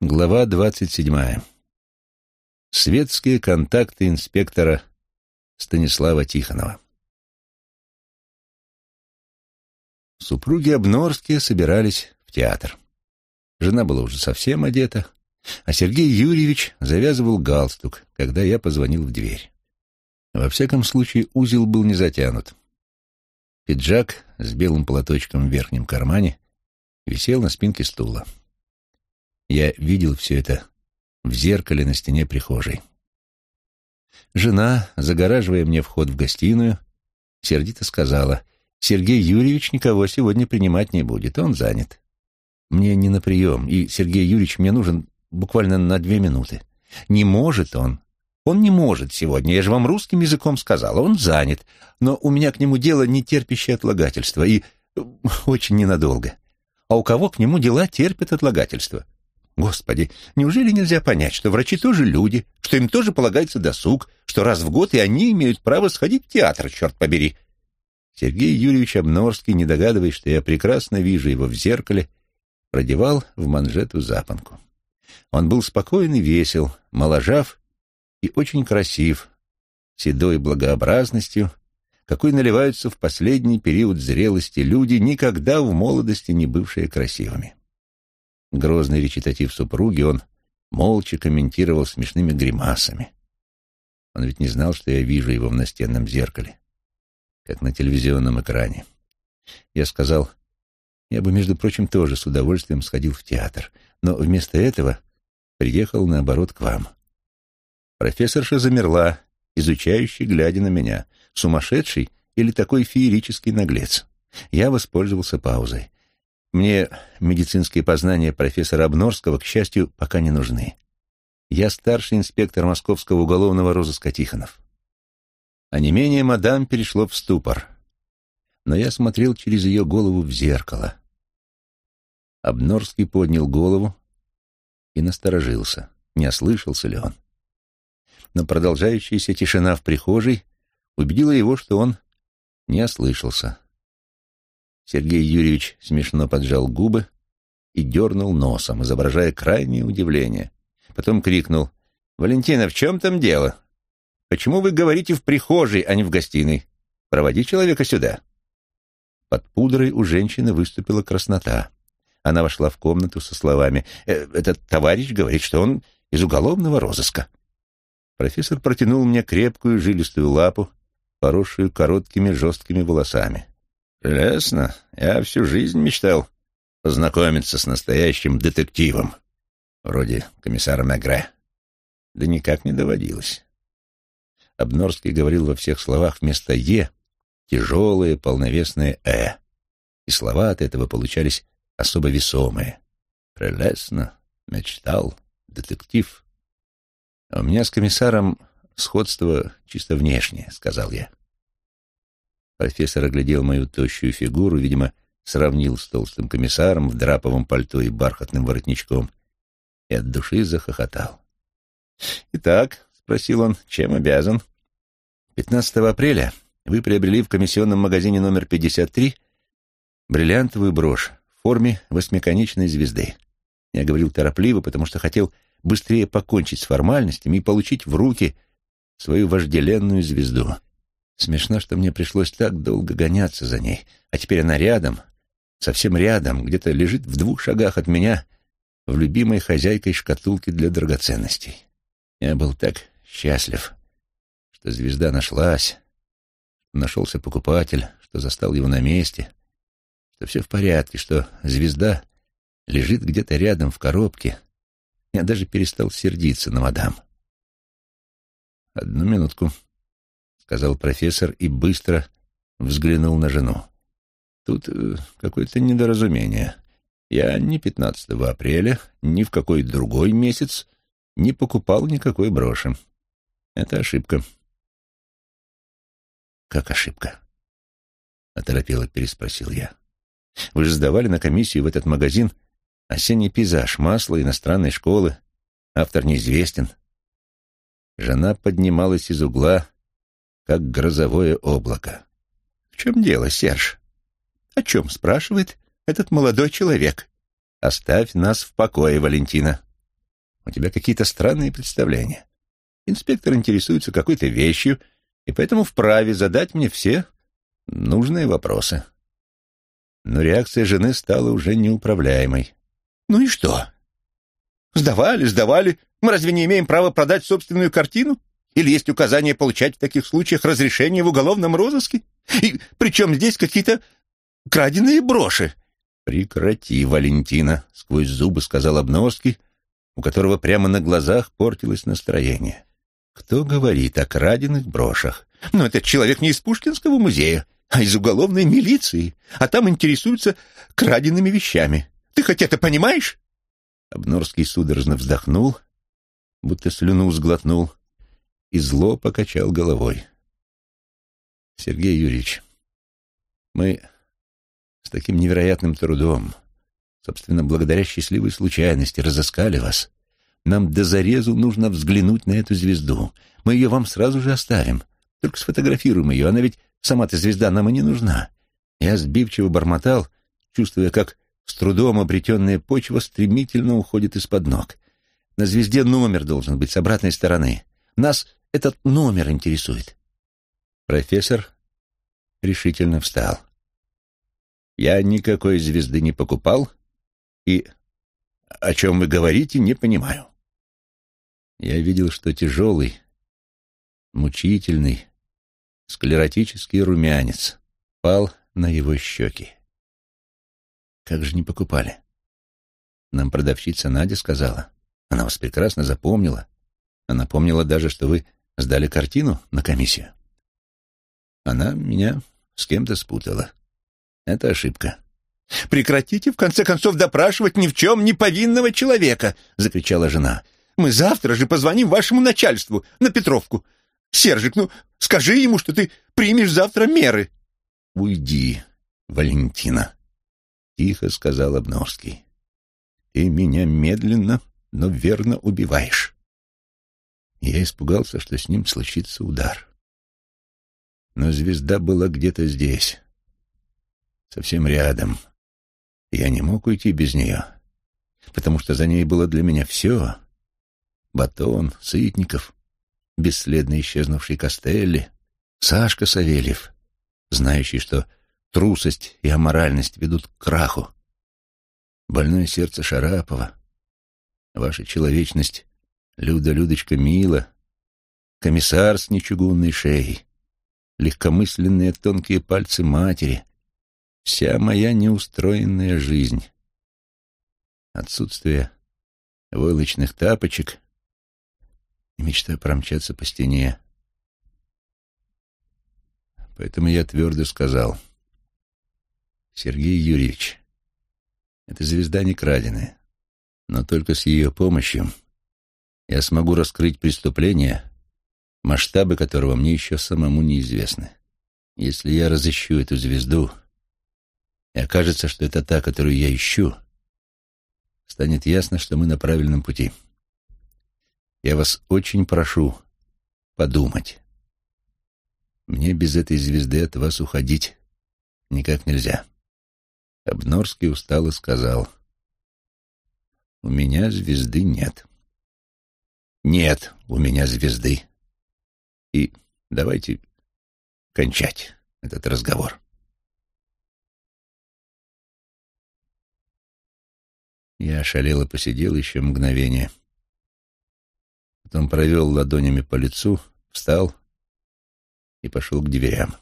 Глава двадцать седьмая. Светские контакты инспектора Станислава Тихонова. Супруги Обнорские собирались в театр. Жена была уже совсем одета, а Сергей Юрьевич завязывал галстук, когда я позвонил в дверь. Во всяком случае, узел был не затянут. Пиджак с белым платочком в верхнем кармане висел на спинке стула. Я видел все это в зеркале на стене прихожей. Жена, загораживая мне вход в гостиную, сердито сказала, «Сергей Юрьевич никого сегодня принимать не будет, он занят. Мне не на прием, и Сергей Юрьевич мне нужен буквально на две минуты. Не может он. Он не может сегодня, я же вам русским языком сказала, он занят, но у меня к нему дело не терпящее отлагательства, и очень ненадолго. А у кого к нему дела терпят отлагательства? Господи, неужели нельзя понять, что врачи тоже люди, что им тоже полагается досуг, что раз в год и они имеют право сходить в театр, черт побери? Сергей Юрьевич Обнорский, не догадываясь, что я прекрасно вижу его в зеркале, продевал в манжету запонку. Он был спокоен и весел, моложав и очень красив, седой благообразностью, какой наливаются в последний период зрелости люди, никогда в молодости не бывшие красивыми. Грозный речитатив супруги он молча комментировал смешными гримасами. Он ведь не знал, что я вижу его в настенном зеркале, как на телевизионном экране. Я сказал, я бы, между прочим, тоже с удовольствием сходил в театр, но вместо этого приехал, наоборот, к вам. Профессорша замерла, изучающий, глядя на меня, сумасшедший или такой феерический наглец. Я воспользовался паузой. Мне медицинские познания профессора Обнорского, к счастью, пока не нужны. Я старший инспектор московского уголовного розыска Тихонов. А не менее мадам перешло в ступор. Но я смотрел через ее голову в зеркало. Обнорский поднял голову и насторожился, не ослышался ли он. Но продолжающаяся тишина в прихожей убедила его, что он не ослышался. Сергей Юрьевич смешно поджал губы и дернул носом, изображая крайнее удивление. Потом крикнул. «Валентина, в чем там дело? Почему вы говорите в прихожей, а не в гостиной? Проводи человека сюда». Под пудрой у женщины выступила краснота. Она вошла в комнату со словами «Э, «Этот товарищ говорит, что он из уголовного розыска». Профессор протянул мне крепкую жилистую лапу, поросшую короткими жесткими волосами. Прелестно. Я всю жизнь мечтал познакомиться с настоящим детективом, вроде комиссара Мегре. Да никак не доводилось. Обнорский говорил во всех словах вместо «е» тяжелое, полновесное «э», и слова от этого получались особо весомые. Прелестно, мечтал, детектив. А у меня с комиссаром сходство чисто внешнее, сказал я. Профессор оглядел мою тощую фигуру, видимо, сравнил с толстым комиссаром в драповом пальто и бархатным воротничком, и от души захохотал. «Итак», — спросил он, — «чем обязан?» «15 апреля вы приобрели в комиссионном магазине номер 53 бриллиантовую брошь в форме восьмиконечной звезды. Я говорил торопливо, потому что хотел быстрее покончить с формальностями и получить в руки свою вожделенную звезду. Смешно, что мне пришлось так долго гоняться за ней, а теперь она рядом, совсем рядом, где-то лежит в двух шагах от меня, в любимой хозяйкой шкатулки для драгоценностей. Я был так счастлив, что звезда нашлась, нашелся покупатель, что застал его на месте, что все в порядке, что звезда лежит где-то рядом в коробке. Я даже перестал сердиться на мадам. Одну минутку сказал профессор и быстро взглянул на жену. Тут э, какое-то недоразумение. Я ни 15 апреля, ни в какой другой месяц не покупал никакой броши. Это ошибка. Как ошибка? Оторопело переспросил я. Вы же сдавали на комиссию в этот магазин осенний пейзаж, масло иностранной школы. Автор неизвестен. Жена поднималась из угла, как грозовое облако. — В чем дело, Серж? — О чем спрашивает этот молодой человек? — Оставь нас в покое, Валентина. У тебя какие-то странные представления. Инспектор интересуется какой-то вещью, и поэтому вправе задать мне все нужные вопросы. Но реакция жены стала уже неуправляемой. «Ну и что? Сдавали, сдавали. Мы разве не имеем права продать собственную картину? Или есть указание получать в таких случаях разрешение в уголовном розыске? И причем здесь какие-то краденые броши?» «Прекрати, Валентина», — сквозь зубы сказал Обновский, у которого прямо на глазах портилось настроение. «Кто говорит о краденных брошах?» «Но этот человек не из Пушкинского музея, а из уголовной милиции, а там интересуются краденными вещами. Ты хоть это понимаешь?» Обнорский судорожно вздохнул, будто слюну сглотнул, и зло покачал головой. «Сергей Юрьевич, мы с таким невероятным трудом, собственно, благодаря счастливой случайности, разыскали вас. Нам до зарезу нужно взглянуть на эту звезду. Мы ее вам сразу же оставим. Только сфотографируем ее, она ведь Сама-то звезда нам и не нужна. Я сбивчиво бормотал, чувствуя, как с трудом обретенная почва стремительно уходит из-под ног. На звезде номер должен быть с обратной стороны. Нас этот номер интересует. Профессор решительно встал. Я никакой звезды не покупал и, о чем вы говорите, не понимаю. Я видел, что тяжелый, мучительный, Склеротический румянец пал на его щеки. Как же не покупали? Нам продавщица Надя сказала. Она вас прекрасно запомнила. Она помнила даже, что вы сдали картину на комиссию. Она меня с кем-то спутала. Это ошибка. «Прекратите, в конце концов, допрашивать ни в чем не повинного человека!» — закричала жена. «Мы завтра же позвоним вашему начальству на Петровку. Сержик, ну скажи ему, что ты примешь завтра меры. Уйди, Валентина, тихо сказал Обновский. Ты меня медленно, но верно убиваешь. Я испугался, что с ним случится удар. Но звезда была где-то здесь, совсем рядом. Я не мог уйти без нее, потому что за ней было для меня все — батон, Сытников, бесследно исчезнувший Костелли, Сашка Савельев, знающий, что трусость и аморальность ведут к краху, больное сердце Шарапова, ваша человечность Люда Людочка Мила, комиссар с нечугунной шеей, легкомысленные тонкие пальцы матери, вся моя неустроенная жизнь. Отсутствие войлочных тапочек, мечта промчаться по стене. Поэтому я твердо сказал, «Сергей Юрьевич, эта звезда не краденая, но только с ее помощью я смогу раскрыть преступление, масштабы которого мне еще самому неизвестны. Если я разыщу эту звезду, и окажется, что это та, которую я ищу, станет ясно, что мы на правильном пути». Я вас очень прошу подумать. Мне без этой звезды от вас уходить никак нельзя. Обнорский устало сказал. У меня звезды нет. Нет у меня звезды. И давайте кончать этот разговор. Я ошалело посидел еще мгновение — Потом провел ладонями по лицу, встал и пошел к дверям.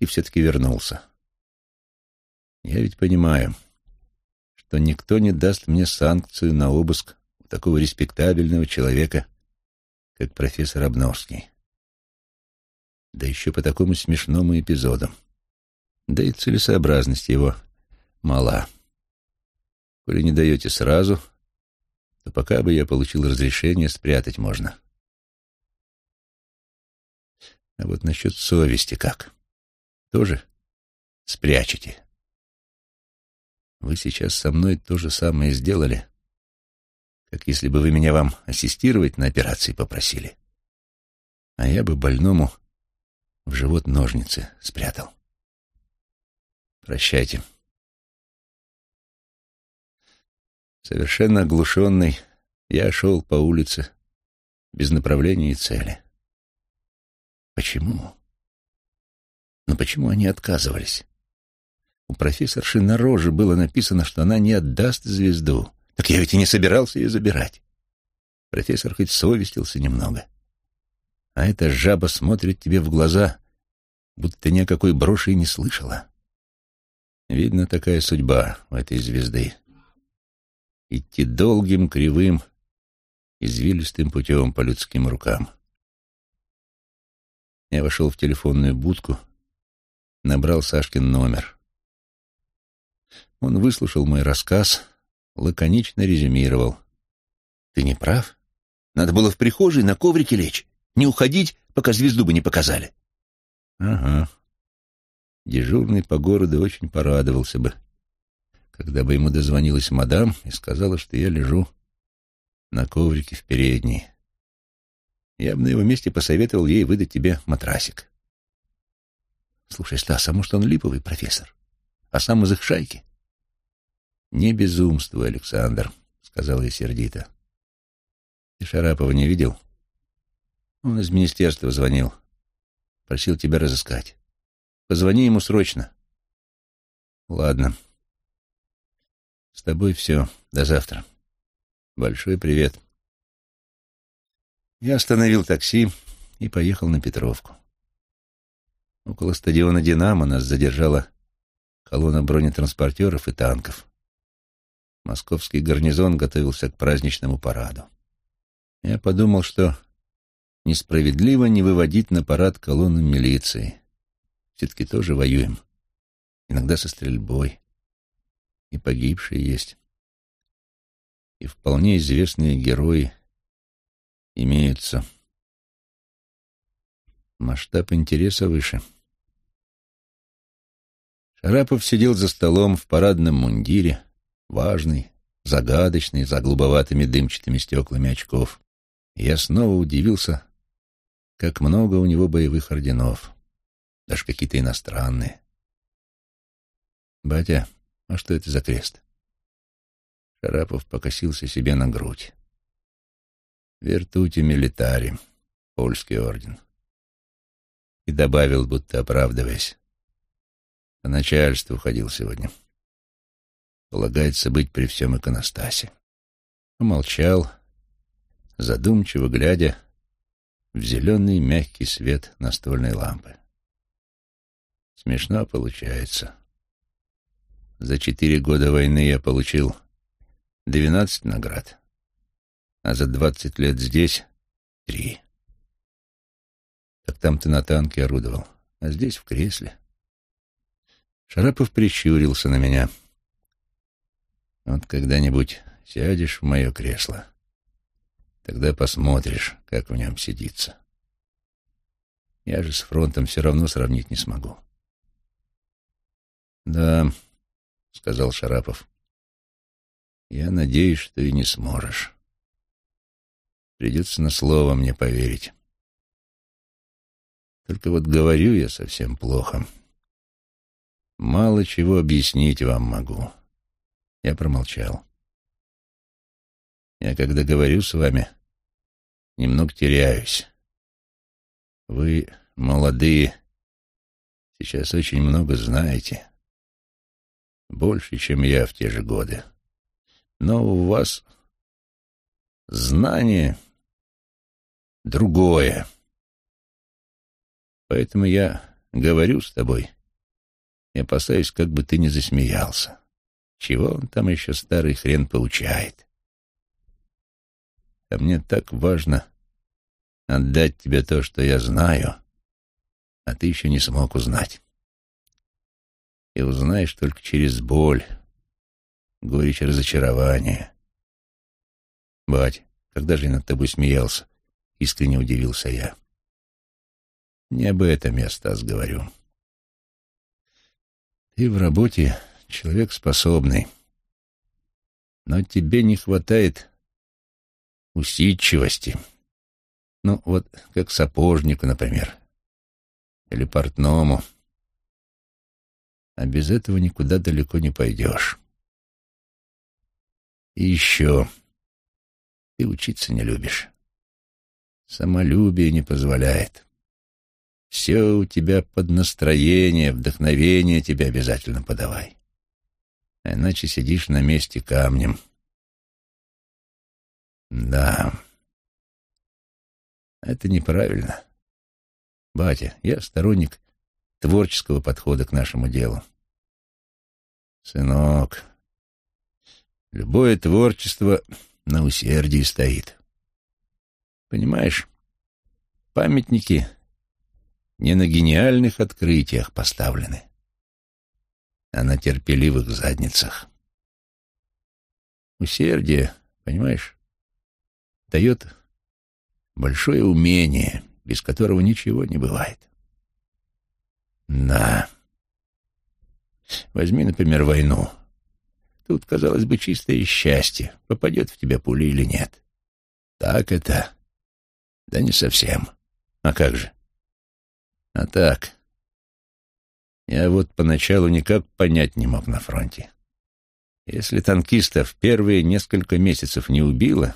И все-таки вернулся. Я ведь понимаю, что никто не даст мне санкцию на обыск такого респектабельного человека, как профессор Обновский. Да еще по такому смешному эпизоду. Да и целесообразность его мала. Коли не даете сразу, то пока бы я получил разрешение, спрятать можно. А вот насчет совести как? Тоже спрячете? Вы сейчас со мной то же самое сделали, как если бы вы меня вам ассистировать на операции попросили. А я бы больному в живот ножницы спрятал. Прощайте. Совершенно оглушенный, Я шел по улице без направления и цели. Почему? Но почему они отказывались? У профессорши на роже было написано, что она не отдаст звезду. Так я ведь и не собирался ее забирать. Профессор хоть совестился немного. А эта жаба смотрит тебе в глаза, будто ни о какой броши не слышала. Видно, такая судьба у этой звезды. Идти долгим, кривым, извилистым путем по людским рукам. Я вошел в телефонную будку, набрал Сашкин номер. Он выслушал мой рассказ, лаконично резюмировал. «Ты не прав. Надо было в прихожей на коврике лечь, не уходить, пока звезду бы не показали». «Ага. Дежурный по городу очень порадовался бы, когда бы ему дозвонилась мадам и сказала, что я лежу на коврике в передней. Я бы на его месте посоветовал ей выдать тебе матрасик. Слушай, Стас, а может, он липовый профессор? А сам из их шайки? Не безумствуй, Александр, — сказал я сердито. Ты Шарапова не видел? Он из министерства звонил. Просил тебя разыскать. Позвони ему срочно. Ладно. С тобой все. До завтра. Большой привет. Я остановил такси и поехал на Петровку. Около стадиона «Динамо» нас задержала колонна бронетранспортеров и танков. Московский гарнизон готовился к праздничному параду. Я подумал, что несправедливо не выводить на парад колонну милиции. Все-таки тоже воюем. Иногда со стрельбой. И погибшие есть и вполне известные герои имеются. Масштаб интереса выше. Шарапов сидел за столом в парадном мундире, важный, загадочный, за голубоватыми дымчатыми стеклами очков. Я снова удивился, как много у него боевых орденов, даже какие-то иностранные. «Батя, а что это за крест?» Шарапов покосился себе на грудь. «Вертути милитари, польский орден». И добавил, будто оправдываясь. По начальству ходил сегодня. Полагается быть при всем иконостасе. Помолчал, задумчиво глядя в зеленый мягкий свет настольной лампы. Смешно получается. За четыре года войны я получил Двенадцать наград. А за двадцать лет здесь — три. Так там ты на танке орудовал, а здесь в кресле. Шарапов прищурился на меня. Вот когда-нибудь сядешь в мое кресло, тогда посмотришь, как в нем сидится. Я же с фронтом все равно сравнить не смогу. «Да», — сказал Шарапов, я надеюсь, что и не сможешь. Придется на слово мне поверить. Только вот говорю я совсем плохо. Мало чего объяснить вам могу. Я промолчал. Я, когда говорю с вами, немного теряюсь. Вы, молодые, сейчас очень много знаете. Больше, чем я в те же годы. Но у вас знание другое. Поэтому я говорю с тобой и опасаюсь, как бы ты не засмеялся. Чего он там еще старый хрен поучает? А мне так важно отдать тебе то, что я знаю, а ты еще не смог узнать. И узнаешь только через боль, горечь разочарования. «Бать, когда же я над тобой смеялся?» — искренне удивился я. «Не об этом я, Стас, говорю. Ты в работе человек способный, но тебе не хватает усидчивости. Ну, вот как сапожнику, например, или портному. А без этого никуда далеко не пойдешь. И еще. Ты учиться не любишь. Самолюбие не позволяет. Все у тебя под настроение, вдохновение тебе обязательно подавай. Иначе сидишь на месте камнем. Да, это неправильно. Батя, я сторонник творческого подхода к нашему делу. Сынок, любое творчество на усердии стоит. Понимаешь, памятники не на гениальных открытиях поставлены, а на терпеливых задницах. Усердие, понимаешь, дает большое умение, без которого ничего не бывает. Да. Возьми, например, войну. Тут, казалось бы, чистое счастье, попадет в тебя пуля или нет. Так это? Да не совсем. А как же? А так. Я вот поначалу никак понять не мог на фронте. Если танкистов первые несколько месяцев не убило,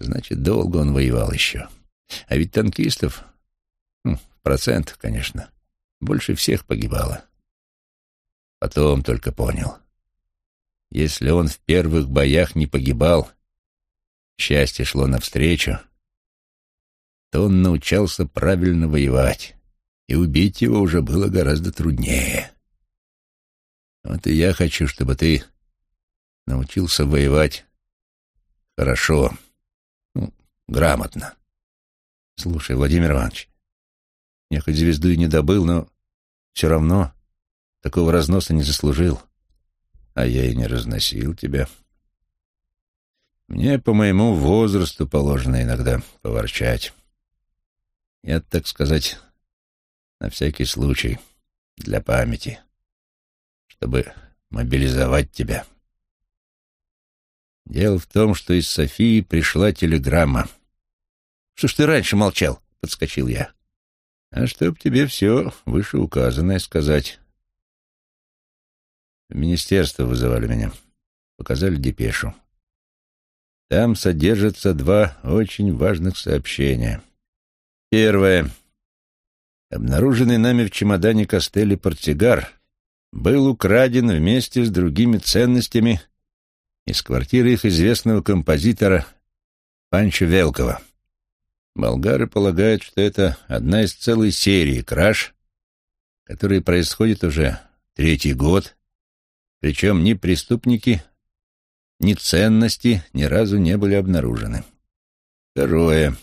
значит, долго он воевал еще. А ведь танкистов, ну, в конечно, больше всех погибало. Потом только понял. Если он в первых боях не погибал, счастье шло навстречу, то он научался правильно воевать, и убить его уже было гораздо труднее. Вот и я хочу, чтобы ты научился воевать хорошо, ну, грамотно. Слушай, Владимир Иванович, я хоть звезду и не добыл, но все равно такого разноса не заслужил. А я и не разносил тебя. Мне по моему возрасту положено иногда поворчать. Я, так сказать, на всякий случай, для памяти, чтобы мобилизовать тебя. Дело в том, что из Софии пришла телеграмма. «Что ж ты раньше молчал?» — подскочил я. «А чтоб тебе все вышеуказанное сказать». В министерство вызывали меня. Показали депешу. Там содержатся два очень важных сообщения — Первое. Обнаруженный нами в чемодане Костелли портсигар был украден вместе с другими ценностями из квартиры их известного композитора Панчо Велкова. Болгары полагают, что это одна из целой серии краж, которые происходят уже третий год, причем ни преступники, ни ценности ни разу не были обнаружены. Второе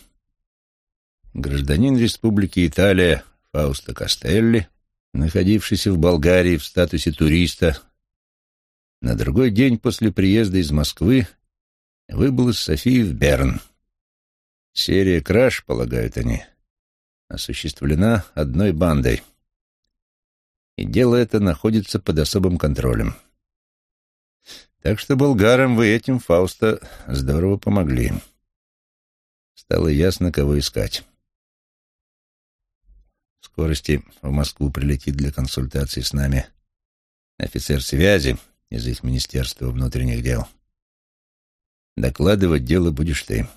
гражданин Республики Италия Фаусто Кастелли, находившийся в Болгарии в статусе туриста, на другой день после приезда из Москвы выбыл из Софии в Берн. Серия краж, полагают они, осуществлена одной бандой. И дело это находится под особым контролем. Так что болгарам вы этим, Фауста, здорово помогли. Стало ясно, кого искать скорости в Москву прилетит для консультации с нами офицер связи из их Министерства внутренних дел. Докладывать дело будешь ты.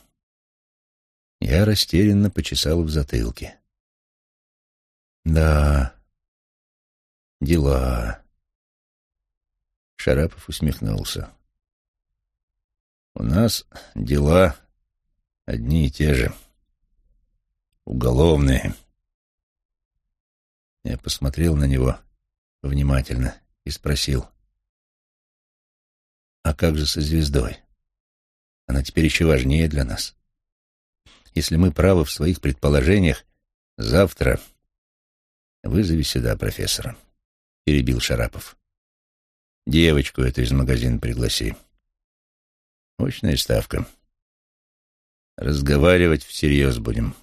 Я растерянно почесал в затылке. Да, дела. Шарапов усмехнулся. У нас дела одни и те же. Уголовные. Я посмотрел на него внимательно и спросил. «А как же со звездой? Она теперь еще важнее для нас. Если мы правы в своих предположениях, завтра вызови сюда профессора», — перебил Шарапов. «Девочку эту из магазина пригласи. Мощная ставка. Разговаривать всерьез будем».